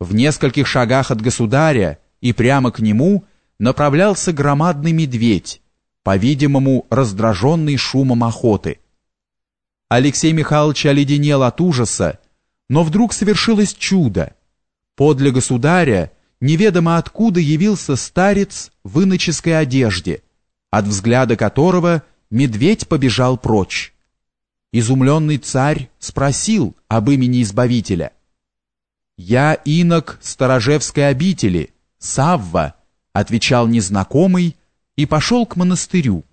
В нескольких шагах от государя и прямо к нему направлялся громадный медведь, по-видимому, раздраженный шумом охоты. Алексей Михайлович оледенел от ужаса, но вдруг совершилось чудо. Подле государя неведомо откуда явился старец в иноческой одежде, от взгляда которого медведь побежал прочь. Изумленный царь спросил об имени Избавителя. «Я инок Сторожевской обители, Савва», — отвечал незнакомый и пошел к монастырю.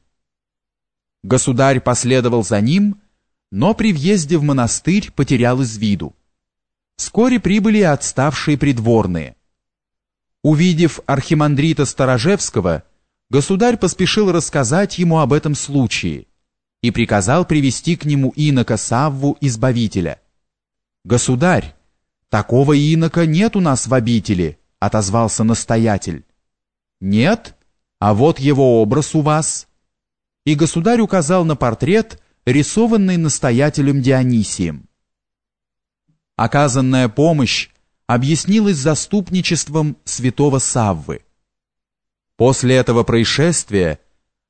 Государь последовал за ним, но при въезде в монастырь потерял из виду. Вскоре прибыли отставшие придворные. Увидев архимандрита Сторожевского, государь поспешил рассказать ему об этом случае и приказал привести к нему инока Савву Избавителя. «Государь, такого инока нет у нас в обители», — отозвался настоятель. «Нет? А вот его образ у вас». И государь указал на портрет, рисованный настоятелем Дионисием. Оказанная помощь объяснилась заступничеством святого Саввы. После этого происшествия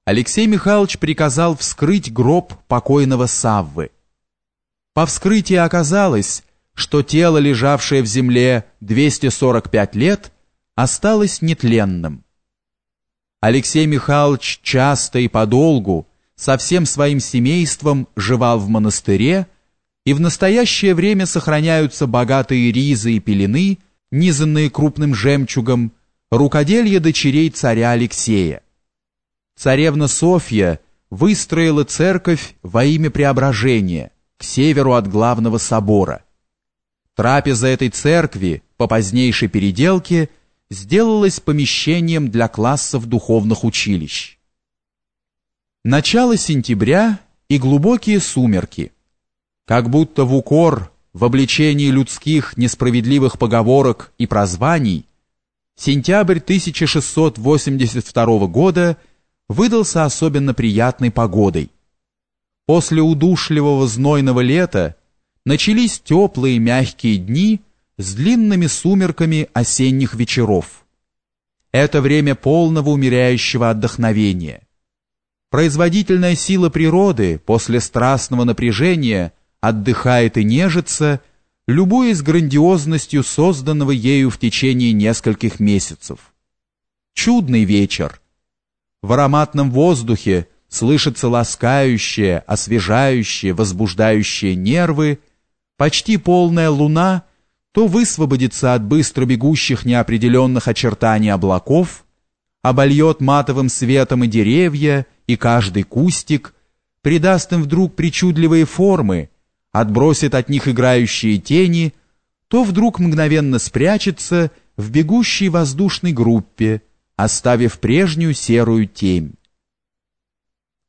Алексей Михайлович приказал вскрыть гроб покойного Саввы. По вскрытии оказалось, что тело, лежавшее в земле 245 лет, осталось нетленным. Алексей Михайлович часто и подолгу со всем своим семейством жевал в монастыре, и в настоящее время сохраняются богатые ризы и пелены, низанные крупным жемчугом, рукоделье дочерей царя Алексея. Царевна Софья выстроила церковь во имя преображения к северу от главного собора. Трапеза этой церкви по позднейшей переделке сделалась помещением для классов духовных училищ. Начало сентября и глубокие сумерки. Как будто в укор в обличении людских несправедливых поговорок и прозваний сентябрь 1682 года – выдался особенно приятной погодой. После удушливого знойного лета начались теплые мягкие дни с длинными сумерками осенних вечеров. Это время полного умеряющего отдохновения. Производительная сила природы после страстного напряжения отдыхает и нежится, любуясь грандиозностью созданного ею в течение нескольких месяцев. Чудный вечер — в ароматном воздухе слышится ласкающее, освежающее, возбуждающее нервы, почти полная луна то высвободится от быстро бегущих неопределенных очертаний облаков, обольет матовым светом и деревья, и каждый кустик, придаст им вдруг причудливые формы, отбросит от них играющие тени, то вдруг мгновенно спрячется в бегущей воздушной группе, оставив прежнюю серую темь.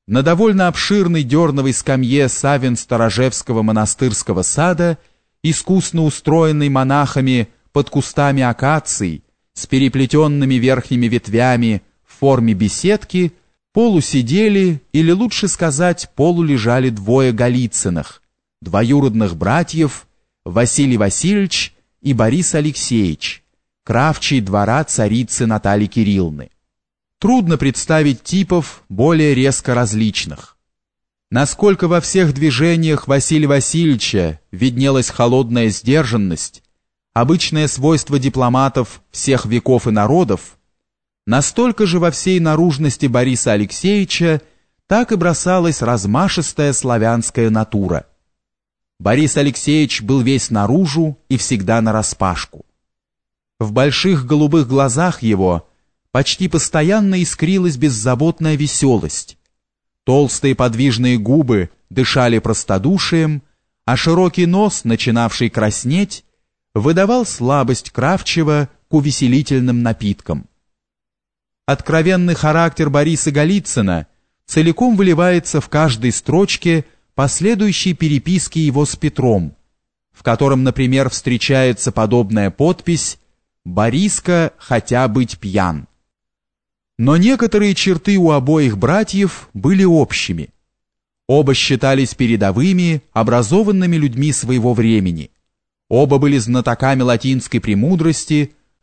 На довольно обширной дерновой скамье Савин Сторожевского монастырского сада, искусно устроенной монахами под кустами акаций, с переплетенными верхними ветвями в форме беседки, полусидели, или лучше сказать, полулежали двое Голицыных, двоюродных братьев Василий Васильевич и Борис Алексеевич, кравчий двора царицы Натальи Кирилловны. Трудно представить типов более резко различных. Насколько во всех движениях Василия Васильевича виднелась холодная сдержанность, обычное свойство дипломатов всех веков и народов, настолько же во всей наружности Бориса Алексеевича так и бросалась размашистая славянская натура. Борис Алексеевич был весь наружу и всегда нараспашку. В больших голубых глазах его почти постоянно искрилась беззаботная веселость. Толстые подвижные губы дышали простодушием, а широкий нос, начинавший краснеть, выдавал слабость Кравчева к увеселительным напиткам. Откровенный характер Бориса Голицына целиком выливается в каждой строчке последующей переписки его с Петром, в котором, например, встречается подобная подпись Бориска хотя быть пьян. Но некоторые черты у обоих братьев были общими. Оба считались передовыми, образованными людьми своего времени. Оба были знатоками латинской премудрости